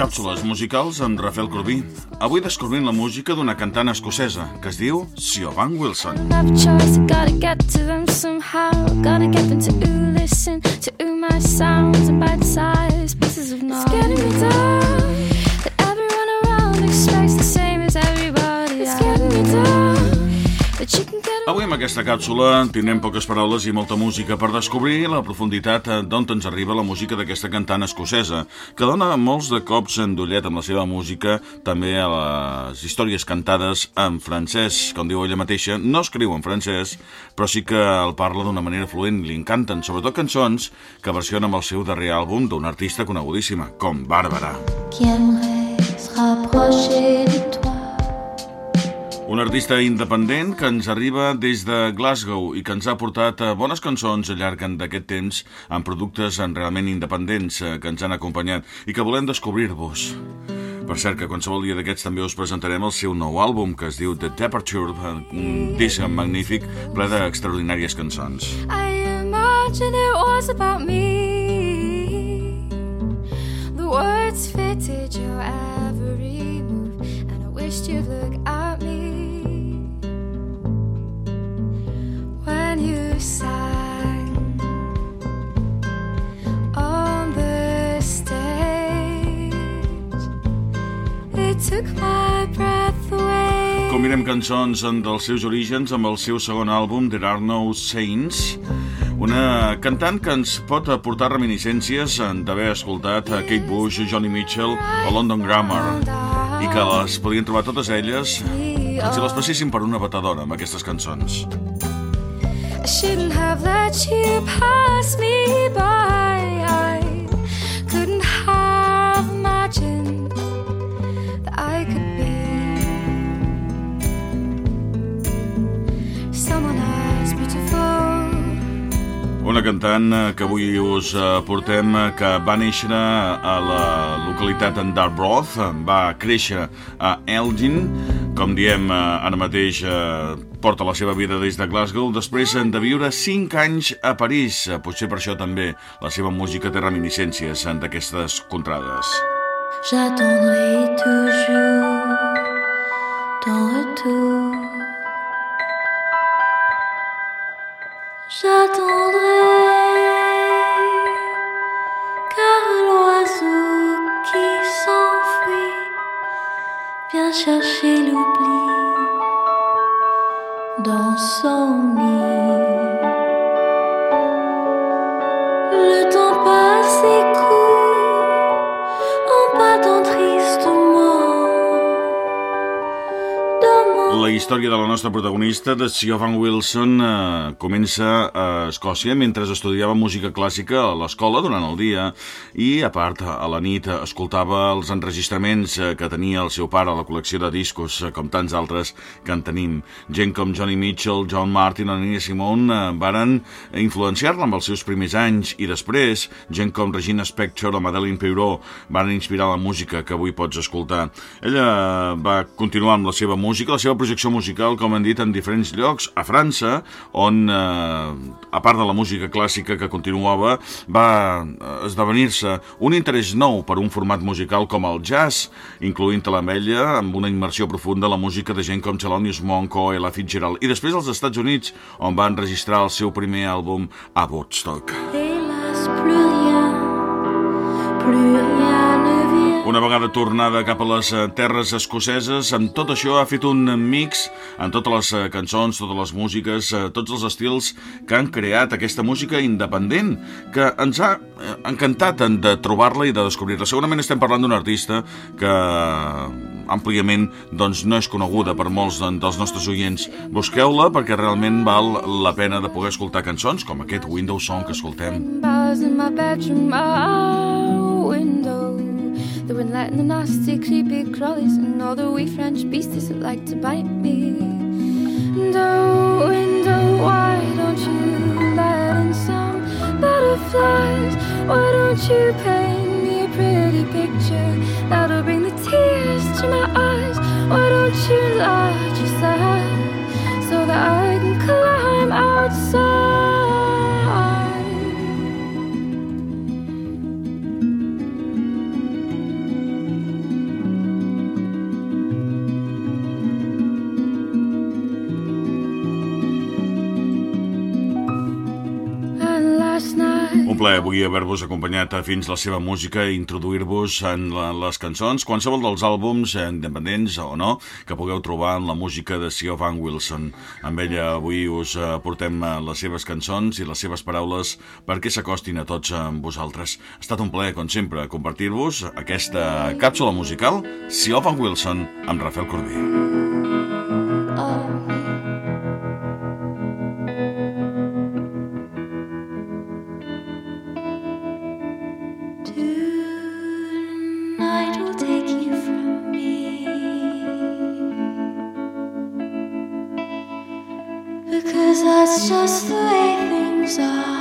Càpsules musicals amb Rafael Corbí. Avui descobrint la música d'una cantant escocesa que es diu Siobhan Wilson. Aquesta càpsula tindrem poques paraules i molta música per descobrir la profunditat d'on ens arriba la música d'aquesta cantant escocesa, que dona molts de cops en d'ullet amb la seva música, també a les històries cantades en francès. Com diu ella mateixa, no escriu en francès, però sí que el parla d'una manera fluent. Li encanten, sobretot cançons que versiona amb el seu darrer àlbum d'una artista conegudíssima, com Bàrbara. qui aimerait se rapprocher de toi. Un artista independent que ens arriba des de Glasgow i que ens ha portat eh, bones cançons al llarg d'aquest temps amb productes en realment independents eh, que ens han acompanyat i que volem descobrir-vos. Per cert, que qualsevol dia d'aquests també us presentarem el seu nou àlbum que es diu The Departure, eh, un disc magnífic ple d'extraordinàries cançons. I imagine it was about me. The words fitted your every move, and I wished you'd Combinem cançons dels seus orígens amb el seu segon àlbum, There Are No Saints, una cantant que ens pot aportar reminiscències d'haver escoltat a Kate Bush, Johnny Mitchell o London Grammar i que les podien trobar totes elles si les passessin per una batedora amb aquestes cançons. I shouldn't have let you pass me by. Una cantant eh, que avui us eh, portem eh, que va néixer a la localitat d'Arbroath, va créixer a Elgin, com diem ara mateix porta la seva vida des de Glasgow, després de viure 5 anys a París. Potser per això també la seva música té reminiscències d'aquestes contrades. J'attendrai toujours ton retour. Vient chercher l'oubli dans son nid. Le temps passe et court La història de la nostra protagonista, de Siobhan Wilson, eh, comença a Escòcia mentre estudiava música clàssica a l'escola durant el dia i, a part, a la nit escoltava els enregistraments eh, que tenia el seu pare a la col·lecció de discos, eh, com tants altres que en tenim. Gent com Johnny Mitchell, John Martin o Nina Simone eh, varen influenciar-la amb els seus primers anys i després gent com Regina Spektor o Madeleine Peyrot van inspirar la música que avui pots escoltar. Ella va continuar amb la seva música, la seva projecció musical, com han dit, en diferents llocs, a França, on, eh, a part de la música clàssica que continuava, va eh, esdevenir-se un interès nou per un format musical com el jazz, incloent-la amb ella amb una immersió profunda a la música de gent com Thelonious Monk o Ella Fitzgerald, i després als Estats Units, on va enregistrar el seu primer àlbum a Woodstock. Hélas, plus rien, plus rien. Una vegada tornada cap a les eh, terres escoceses, amb tot això ha fet un mix en totes les eh, cançons, totes les músiques, eh, tots els estils que han creat aquesta música independent, que ens ha encantat en de trobar-la i de descobrir-la. Segurament estem parlant d'un artista que àmpliament doncs, no és coneguda per molts de- dels nostres oients. Busqueu-la perquè realment val la pena de poder escoltar cançons com aquest Windows Song que escoltem. Bars in my bedroom, my window. Letting the nasty, creepy crawlies and all the wee French beasties that like to bite me. And oh, window, why don't you let in some butterflies? Why don't you paint me a pretty picture that'll bring the tears to my eyes? Why don't you lie yourself so that I plaer avui haver-vos acompanyat fins la seva música i introduir-vos en la, les cançons, qualsevol dels àlbums, eh, independents o no, que pugueu trobar en la música de Sio Van Wilson. Amb ella avui us portem eh, les seves cançons i les seves paraules perquè s'acostin a tots amb vosaltres. Ha estat un plaer, com sempre, compartir-vos aquesta càpsula musical Sio Van Wilson amb Rafael Corbí. Cause that's just the way things are.